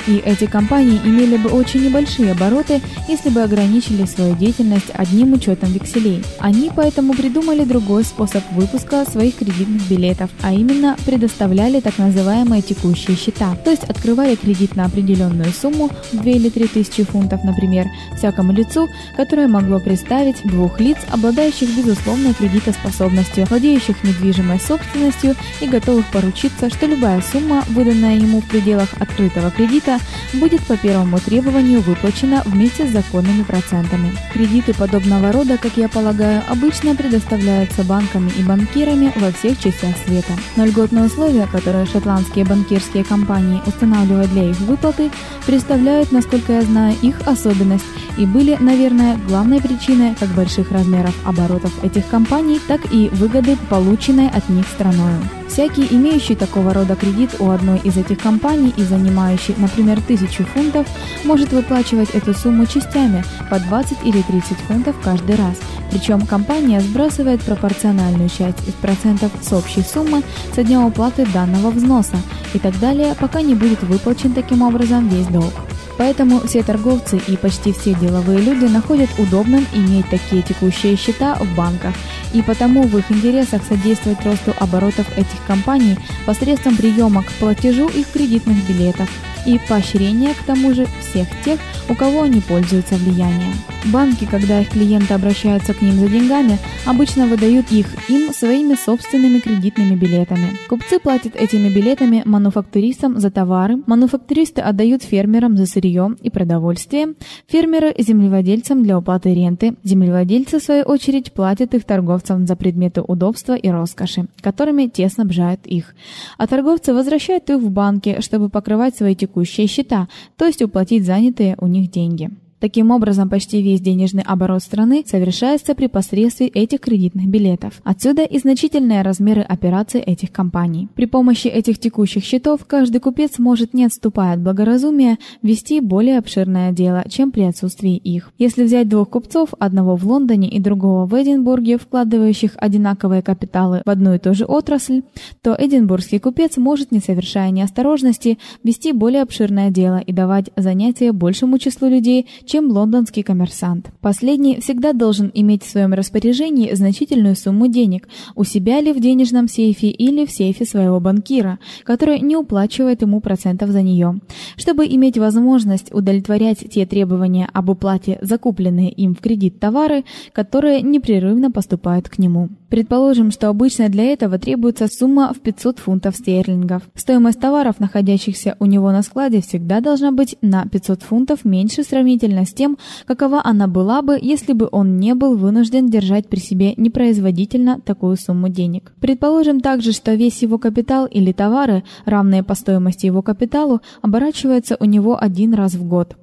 И эти компании имели бы очень небольшие обороты, если бы ограничили свою деятельность одним учетом векселей. Они поэтому придумали другой способ выпуска своих кредитных билетов, а именно предоставляли так называемые текущие счета. То есть открывали кредит на определенную сумму, 2 или 3 тысячи фунтов, например, всякому лицу, которое могло представить двух лиц, обладающих безусловной кредитоспособностью, владеющих недвижимой собственностью и готовых поручиться, что любая сумма, выданная ему в пределах открытого кредита, будет по первому требованию выплачена вместе с законными процентами. Кредиты подобного рода, как я полагаю, обычно предоставляются банками и банкирами во всех частях света. Но льготные условия, которые шотландские банкирские компании устанавливают для их выплаты, представляют, насколько я знаю, их особенность и были, наверное, главной причиной как больших размеров оборотов этих компаний, так и выгоды, полученной от них страною. Всякий, имеющий такого рода кредит у одной из этих компаний и занимающий, например, тысячу фунтов, может выплачивать эту сумму частями по 20 или 30 фунтов каждый раз. Причем компания сбрасывает пропорциональную часть из процентов с общей суммы со дня уплаты данного взноса и так далее, пока не будет выплачен таким образом весь долг. Поэтому все торговцы и почти все деловые люди находят удобным иметь такие текущие счета в банках, и потому в их интересах содействовать росту оборотов этих компаний посредством приема к платежу их кредитных билетов и поощрения к тому же всех тех, у кого они пользуются влиянием. Банки, когда их клиенты обращаются к ним за деньгами, обычно выдают их им своими собственными кредитными билетами. Купцы платят этими билетами мануфактуристам за товары, мануфактуристы отдают фермерам за сырье и продовольствие, фермеры землевладельцам для уплаты ренты, землевладельцы в свою очередь платят их торговцам за предметы удобства и роскоши, которыми те снабжают их. А торговцы возвращают их в банки, чтобы покрывать свои текущие счета, то есть уплатить занятые у них деньги. Таким образом, почти весь денежный оборот страны совершается при посредстве этих кредитных билетов. Отсюда и значительные размеры операций этих компаний. При помощи этих текущих счетов каждый купец может, не отступая от благоразумия, вести более обширное дело, чем при отсутствии их. Если взять двух купцов, одного в Лондоне и другого в Эдинбурге, вкладывающих одинаковые капиталы в одну и ту же отрасль, то эдинбургский купец может, не совершая неосторожности, вести более обширное дело и давать занятия большему числу людей, чем лондонский коммерсант. Последний всегда должен иметь в своем распоряжении значительную сумму денег, у себя ли в денежном сейфе или в сейфе своего банкира, который не уплачивает ему процентов за нее. Чтобы иметь возможность удовлетворять те требования об уплате закупленные им в кредит товары, которые непрерывно поступают к нему. Предположим, что обычно для этого требуется сумма в 500 фунтов стерлингов. Стоимость товаров, находящихся у него на складе, всегда должна быть на 500 фунтов меньше сравнительно с тем, какова она была бы, если бы он не был вынужден держать при себе непроизводительно такую сумму денег. Предположим также, что весь его капитал или товары, равные по стоимости его капиталу, оборачиваются у него один раз в год.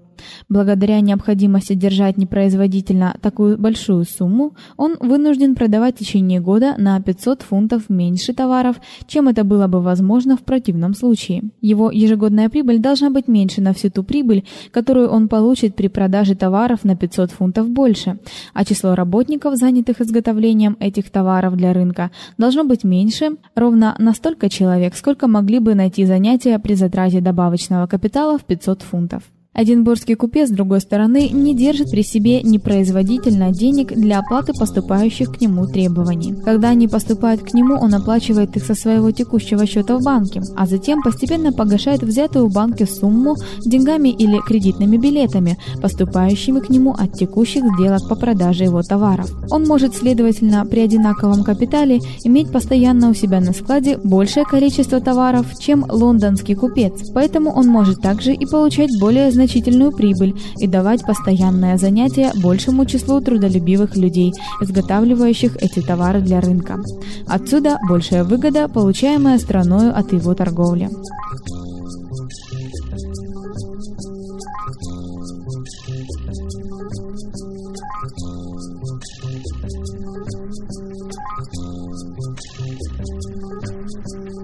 Благодаря необходимости держать непроизводительно такую большую сумму, он вынужден продавать в течение года на 500 фунтов меньше товаров, чем это было бы возможно в противном случае. Его ежегодная прибыль должна быть меньше на всю ту прибыль, которую он получит при продаже товаров на 500 фунтов больше, а число работников, занятых изготовлением этих товаров для рынка, должно быть меньше, ровно на столько человек, сколько могли бы найти занятия при затрате добавочного капитала в 500 фунтов. Эдинбургский купец, с другой стороны, не держит при себе непроизводительно денег для оплаты поступающих к нему требований. Когда они поступают к нему, он оплачивает их со своего текущего счета в банке, а затем постепенно погашает взятую в банке сумму деньгами или кредитными билетами, поступающими к нему от текущих сделок по продаже его товаров. Он может, следовательно, при одинаковом капитале иметь постоянно у себя на складе большее количество товаров, чем лондонский купец. Поэтому он может также и получать более значительные значительную прибыль и давать постоянное занятие большему числу трудолюбивых людей, изготавливающих эти товары для рынка. Отсюда большая выгода, получаемая страною от его торговли.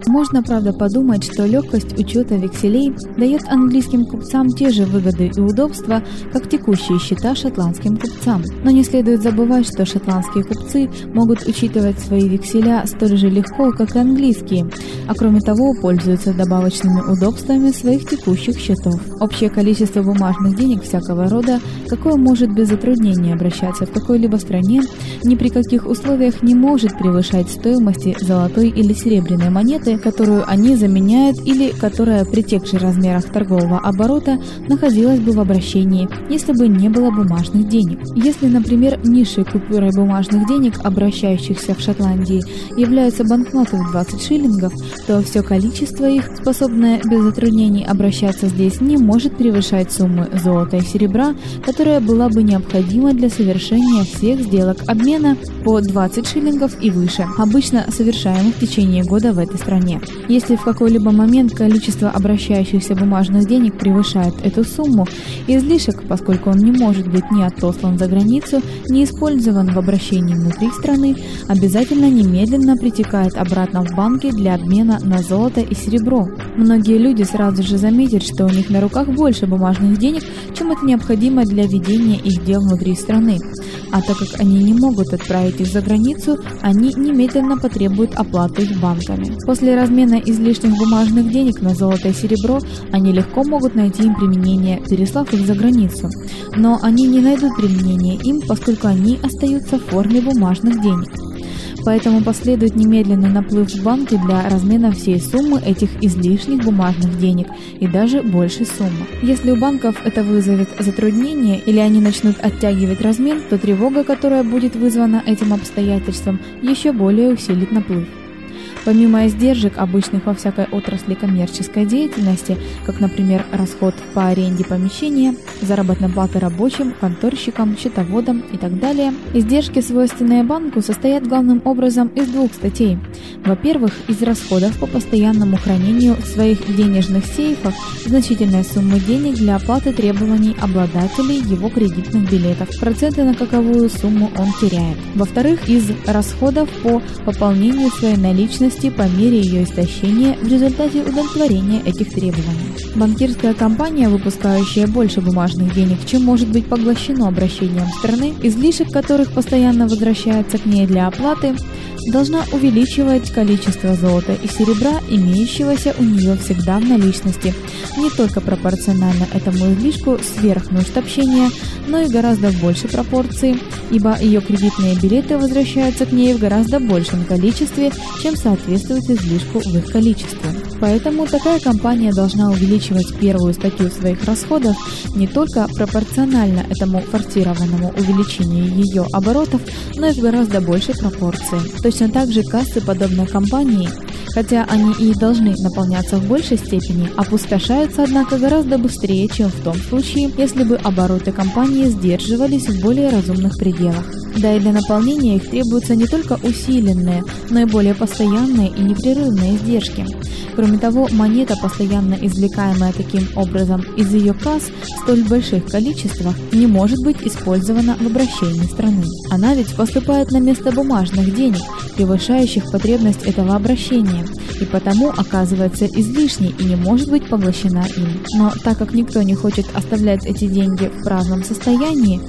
Можно, правда, подумать, что легкость учета векселей дает английским купцам те же выгоды и удобства, как текущие счета шотландским купцам. Но не следует забывать, что шотландские купцы могут учитывать свои векселя столь же легко, как и английские, а кроме того пользуются добавочными удобствами своих текущих счетов. Общее количество бумажных денег всякого рода, какое может без затруднения обращаться в какой-либо стране, ни при каких условиях не может превышать стоимости золотой или серебряной монеты, которую они заменяют или которая при тех же размерах торгового оборота находилась бы в обращении, если бы не было бумажных денег. Если, например, низшей купюрой бумажных денег, обращающихся в Шотландии, являются банкноты в 20 шиллингов, то все количество их, способное без затруднений обращаться здесь, не может превышать суммы золота и серебра, которая была бы необходима для совершения всех сделок обмена по 20 шиллингов и выше, обычно совершаемых в течение года в этой стране. Если в какой-либо момент количество обращающихся бумажных денег превышает эту сумму, излишек, поскольку он не может быть ни отослан за границу, ни использован в обращении внутри страны, обязательно немедленно притекает обратно в банки для обмена на золото и серебро. Многие люди сразу же заметят, что у них на руках больше бумажных денег, чем это необходимо для ведения их дел внутри страны. А так как они не могут отправить их за границу, они немедленно потребуют оплаты их банками. После размена излишних бумажных денег на золото и серебро, они легко могут найти им применение, переслав их за границу. Но они не найдут применения им, поскольку они остаются в форме бумажных денег поэтому последует немедленный наплыв в банки для размена всей суммы этих излишних бумажных денег и даже большей суммы. Если у банков это вызовет затруднение или они начнут оттягивать размен, то тревога, которая будет вызвана этим обстоятельством, еще более усилит наплыв. Помимо издержек, обычных во всякой отрасли коммерческой деятельности, как, например, расход по аренде помещения, заработной платы рабочим, конторщикам, счетоводам и так далее, издержки, свойственные банку, состоят главным образом из двух статей. Во-первых, из расходов по постоянному хранению своих денежных сейфах значительной суммы денег для оплаты требований обладателей его кредитных билетов, проценты на каковую сумму он теряет. Во-вторых, из расходов по пополнению своей наличности стоимости по мере ее истощения в результате удовлетворения этих требований. Банкирская компания, выпускающая больше бумажных денег, чем может быть поглощено обращением страны, излишек которых постоянно возвращается к ней для оплаты, должна увеличивать количество золота и серебра, имеющегося у нее всегда в наличности, не только пропорционально этому излишку сверх нужд общения, но и гораздо в большей пропорции, ибо ее кредитные билеты возвращаются к ней в гораздо большем количестве, чем соответствует излишку в их количестве. Поэтому такая компания должна увеличивать первую статью своих расходов не только пропорционально этому форсированному увеличению ее оборотов, но и в гораздо большей пропорции. Точно так же кассы подобной компании, хотя они и должны наполняться в большей степени, опустошаются, однако, гораздо быстрее, чем в том случае, если бы обороты компании сдерживались в более разумных пределах. Да и для наполнения их требуются не только усиленные, но и более постоянные и непрерывные издержки. Кроме того, монета, постоянно извлекаемая таким образом из ее касс в столь больших количествах, не может быть использована в обращении страны. Она ведь поступает на место бумажных денег, превышающих потребность этого обращения, и потому оказывается излишней и не может быть поглощена им. Но так как никто не хочет оставлять эти деньги в праздном состоянии,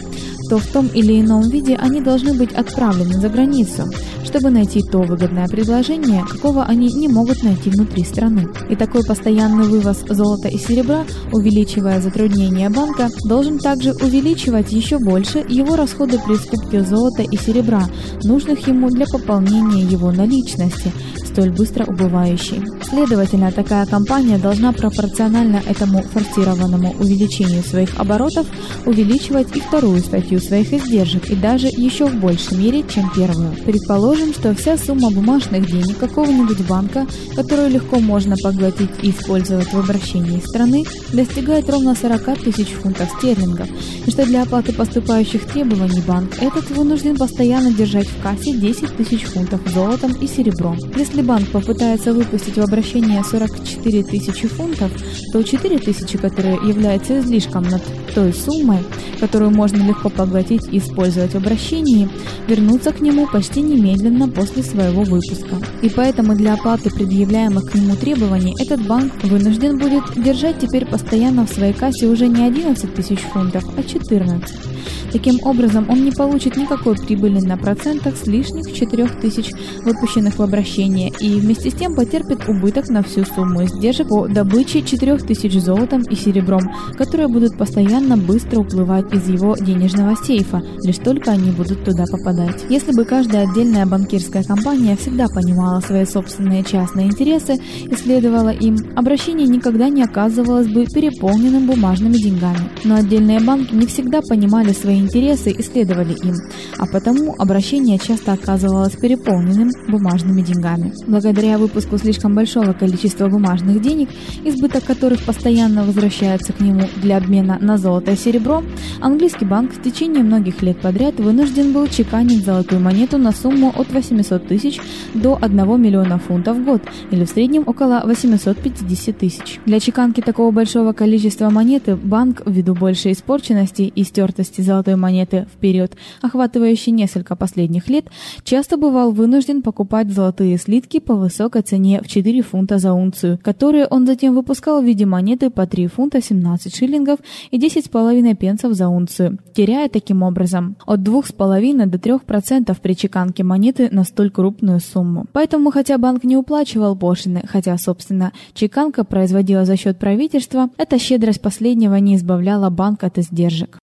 то в том или ином виде они должны быть отправлены за границу, чтобы найти то выгодное предложение, какого они не могут найти внутри страны. И такой постоянный вывоз золота и серебра, увеличивая затруднения банка, должен также увеличивать еще больше его расходы при скупке золота и серебра, нужных ему для пополнения его наличности, столь быстро убывающей. Следовательно, такая компания должна пропорционально этому форсированному увеличению своих оборотов увеличивать и вторую статью своих издержек, и даже еще в большей мере, чем первую. Предположим, что вся сумма бумажных денег какого-нибудь банка, которую легко можно поглотить и использовать в обращении страны, достигает ровно 40 тысяч фунтов стерлингов, и что для оплаты поступающих требований банк этот вынужден постоянно держать в кассе 10 тысяч фунтов золотом и серебром. Если банк попытается выпустить в обращение 44 тысячи фунтов, то 4 тысячи, которые являются излишком над той суммой, которую можно легко поглотить, и использовать в обращении, вернутся к нему почти немедленно после своего выпуска. И поэтому для оплаты предъявляемых к нему требований этот банк вынужден будет держать теперь постоянно в своей кассе уже не 11 тысяч фунтов, а 14. Таким образом, он не получит никакой прибыли на процентах с лишних 4000 выпущенных в обращение и вместе с тем потерпит убыток на всю сумму издержек по добыче 4000 золотом и серебром, которые будут постоянно быстро уплывать из его денежного сейфа, лишь только они будут туда попадать. Если бы каждая отдельная банкирская компания всегда понимала свои собственные частные интересы и следовала им, обращение никогда не оказывалось бы переполненным бумажными деньгами. Но отдельные банки не всегда понимали свои интересы и следовали им, а потому обращение часто оказывалось переполненным бумажными деньгами. Благодаря выпуску слишком большого количества бумажных денег, избыток которых постоянно возвращается к нему для обмена на золото и серебро, английский банк в течение многих лет подряд вынужден был чеканить золотую монету на сумму от 800 тысяч до 1 миллиона фунтов в год, или в среднем около 850 тысяч. Для чеканки такого большого количества монеты банк, ввиду большей испорченности и стертости золотой монеты вперед, охватывающий несколько последних лет, часто бывал вынужден покупать золотые слитки по высокой цене в 4 фунта за унцию, которые он затем выпускал в виде монеты по 3 фунта 17 шиллингов и 10,5 пенсов за унцию, теряя таким образом от 2,5 до 3% при чеканке монеты на столь крупную сумму. Поэтому хотя банк не уплачивал пошлины, хотя, собственно, чеканка производила за счет правительства, эта щедрость последнего не избавляла банк от издержек.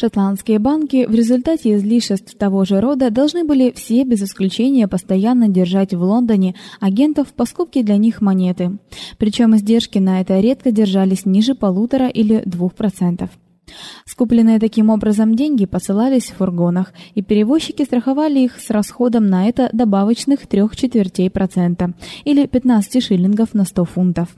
Шотландские банки в результате излишеств того же рода должны были все без исключения постоянно держать в Лондоне агентов по скупке для них монеты. Причем издержки на это редко держались ниже полутора или двух процентов. Скупленные таким образом деньги посылались в фургонах, и перевозчики страховали их с расходом на это добавочных трех четвертей процента или 15 шиллингов на 100 фунтов.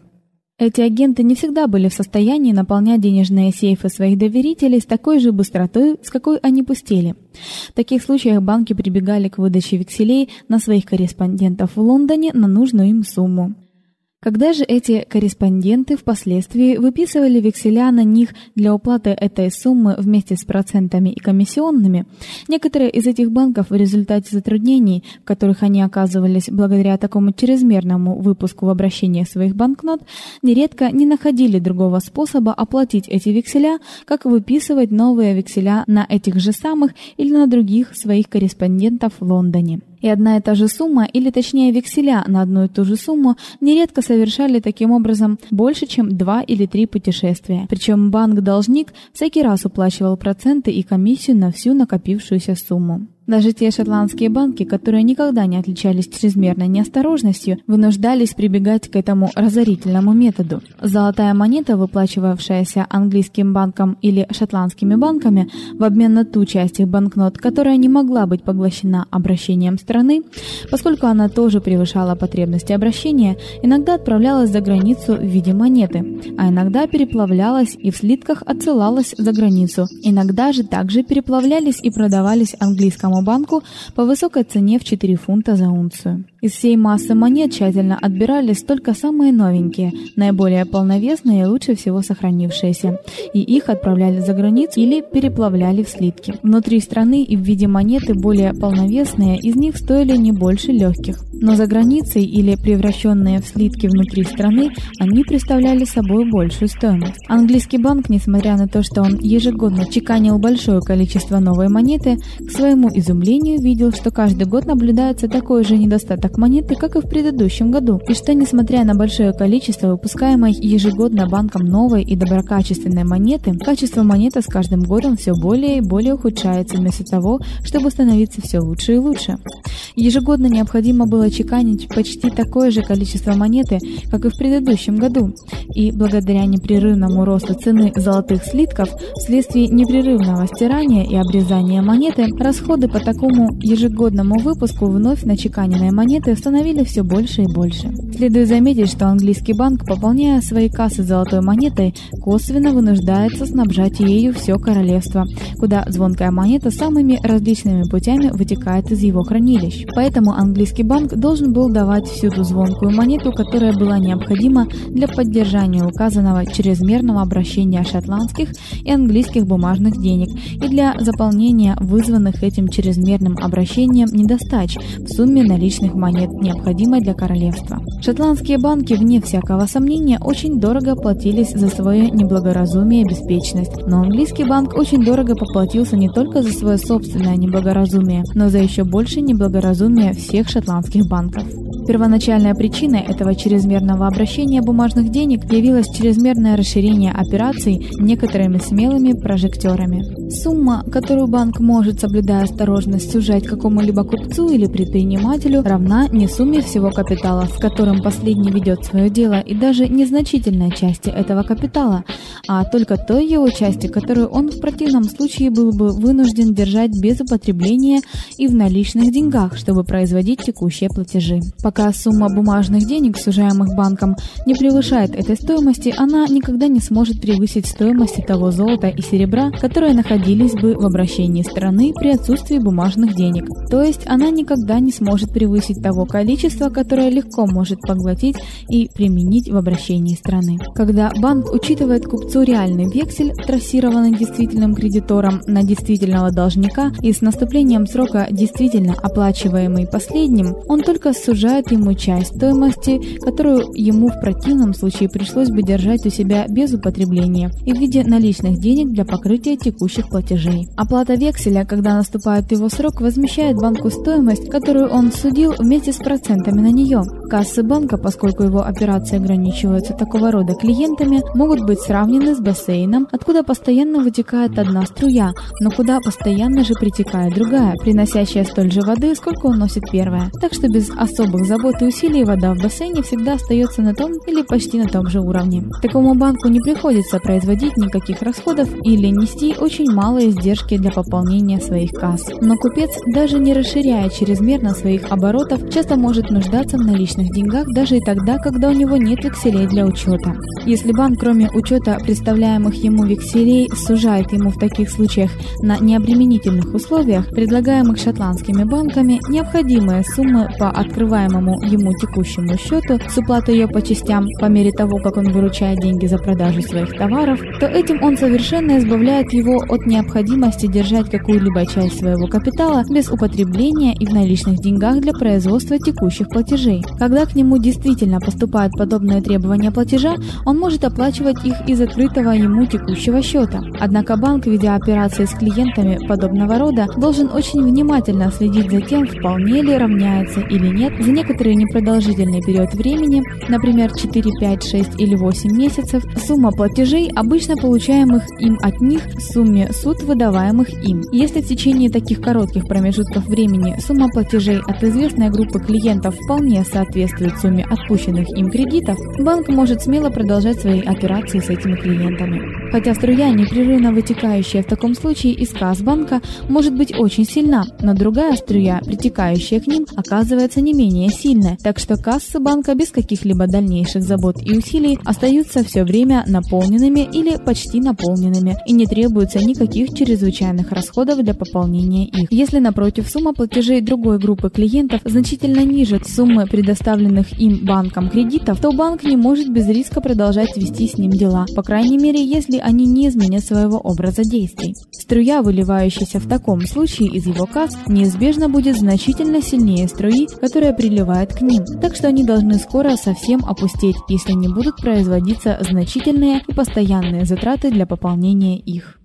Эти агенты не всегда были в состоянии наполнять денежные сейфы своих доверителей с такой же быстротой, с какой они пустели. В таких случаях банки прибегали к выдаче векселей на своих корреспондентов в Лондоне на нужную им сумму. Когда же эти корреспонденты впоследствии выписывали векселя на них для уплаты этой суммы вместе с процентами и комиссионными, некоторые из этих банков в результате затруднений, в которых они оказывались благодаря такому чрезмерному выпуску в обращениях своих банкнот, нередко не находили другого способа оплатить эти векселя, как выписывать новые векселя на этих же самых или на других своих корреспондентов в Лондоне и одна и та же сумма, или точнее векселя на одну и ту же сумму, нередко совершали таким образом больше, чем два или три путешествия. Причем банк-должник всякий раз уплачивал проценты и комиссию на всю накопившуюся сумму. Даже те шотландские банки, которые никогда не отличались чрезмерной неосторожностью, вынуждались прибегать к этому разорительному методу. Золотая монета, выплачивавшаяся английским банком или шотландскими банками в обмен на ту часть их банкнот, которая не могла быть поглощена обращением страны, поскольку она тоже превышала потребности обращения, иногда отправлялась за границу в виде монеты, а иногда переплавлялась и в слитках отсылалась за границу. Иногда же также переплавлялись и продавались английскому банку по высокой цене в 4 фунта за унцию. Из всей массы монет тщательно отбирались только самые новенькие, наиболее полновесные и лучше всего сохранившиеся, и их отправляли за границу или переплавляли в слитки. Внутри страны и в виде монеты более полновесные из них стоили не больше легких, но за границей или превращенные в слитки внутри страны, они представляли собой большую стоимость. Английский банк, несмотря на то, что он ежегодно чеканил большое количество новой монеты, к своему изумлению видел, что каждый год наблюдается такой же недостаток монеты, как и в предыдущем году, и что несмотря на большое количество выпускаемой ежегодно банком новой и доброкачественной монеты, качество монеты с каждым годом все более и более ухудшается вместо того, чтобы становиться все лучше и лучше. Ежегодно необходимо было чеканить почти такое же количество монеты, как и в предыдущем году, и благодаря непрерывному росту цены золотых слитков вследствие непрерывного стирания и обрезания монеты, расходы по по такому ежегодному выпуску вновь начеканенные монеты становились все больше и больше. Следует заметить, что английский банк, пополняя свои кассы золотой монетой, косвенно вынуждается снабжать ею все королевство, куда звонкая монета самыми различными путями вытекает из его хранилищ. Поэтому английский банк должен был давать всю ту звонкую монету, которая была необходима для поддержания указанного чрезмерного обращения шотландских и английских бумажных денег и для заполнения вызванных этим чрезмерным обращением недостач в сумме наличных монет, необходимой для королевства. Шотландские банки, вне всякого сомнения, очень дорого платились за свое неблагоразумие и беспечность, но английский банк очень дорого поплатился не только за свое собственное неблагоразумие, но за еще больше неблагоразумие всех шотландских банков. Первоначальной причиной этого чрезмерного обращения бумажных денег явилось чрезмерное расширение операций некоторыми смелыми прожекторами. Сумма, которую банк может, соблюдая осторожность, сужать какому-либо купцу или предпринимателю, равна не сумме всего капитала, с которым последний ведет свое дело, и даже незначительной части этого капитала, а только той его части, которую он в противном случае был бы вынужден держать без употребления и в наличных деньгах, чтобы производить текущие платежи. Пока сумма бумажных денег, сужаемых банком, не превышает этой стоимости, она никогда не сможет превысить стоимости того золота и серебра, которые находились бы в обращении страны при отсутствии бумажных денег. То есть она никогда не сможет превысить того количества, которое легко может поглотить и применить в обращении страны. Когда банк учитывает купцу реальный вексель, трассированный действительным кредитором на действительного должника и с наступлением срока действительно оплачиваемый последним, он только сужает ему часть стоимости, которую ему в противном случае пришлось бы держать у себя без употребления и в виде наличных денег для покрытия текущих платежей. Оплата векселя, когда наступает его срок, возмещает банку стоимость, которую он судил вместе с процентами на нее. Кассы банка, поскольку его операции ограничиваются такого рода клиентами, могут быть сравнены с бассейном, откуда постоянно вытекает одна струя, но куда постоянно же притекает другая, приносящая столь же воды, сколько он носит первая. Так что без особых забот и усилий вода в бассейне всегда остается на том или почти на том же уровне. Такому банку не приходится производить никаких расходов или нести очень малые издержки для пополнения своих касс. Но купец, даже не расширяя чрезмерно своих оборотов, часто может нуждаться в наличных деньгах даже и тогда, когда у него нет векселей для учета. Если банк, кроме учета представляемых ему векселей, сужает ему в таких случаях на необременительных условиях, предлагаемых шотландскими банками, необходимые суммы по открываемым необходимому ему текущему счету с уплатой ее по частям по мере того, как он выручает деньги за продажу своих товаров, то этим он совершенно избавляет его от необходимости держать какую-либо часть своего капитала без употребления и в наличных деньгах для производства текущих платежей. Когда к нему действительно поступают подобные требования платежа, он может оплачивать их из открытого ему текущего счета. Однако банк, ведя операции с клиентами подобного рода, должен очень внимательно следить за тем, вполне ли равняется или нет за некоторый непродолжительный период времени, например, 4, 5, 6 или 8 месяцев, сумма платежей, обычно получаемых им от них, сумме суд, выдаваемых им. Если в течение таких коротких промежутков времени. Сумма платежей от известной группы клиентов вполне соответствует сумме отпущенных им кредитов, банк может смело продолжать свои операции с этими клиентами. Хотя струя, непрерывно вытекающая в таком случае из касс банка, может быть очень сильна, но другая струя, притекающая к ним, оказывается не менее сильная, так что кассы банка без каких-либо дальнейших забот и усилий остаются все время наполненными или почти наполненными, и не требуется никаких чрезвычайных расходов для пополнения их. Если напротив сумма платежей другой группы клиентов значительно ниже суммы предоставленных им банком кредитов, то банк не может без риска продолжать вести с ним дела, по крайней мере, если они не изменят своего образа действий. Струя, выливающаяся в таком случае из его касс, неизбежно будет значительно сильнее струи, которая приливает к ним, так что они должны скоро совсем опустеть, если не будут производиться значительные и постоянные затраты для пополнения их.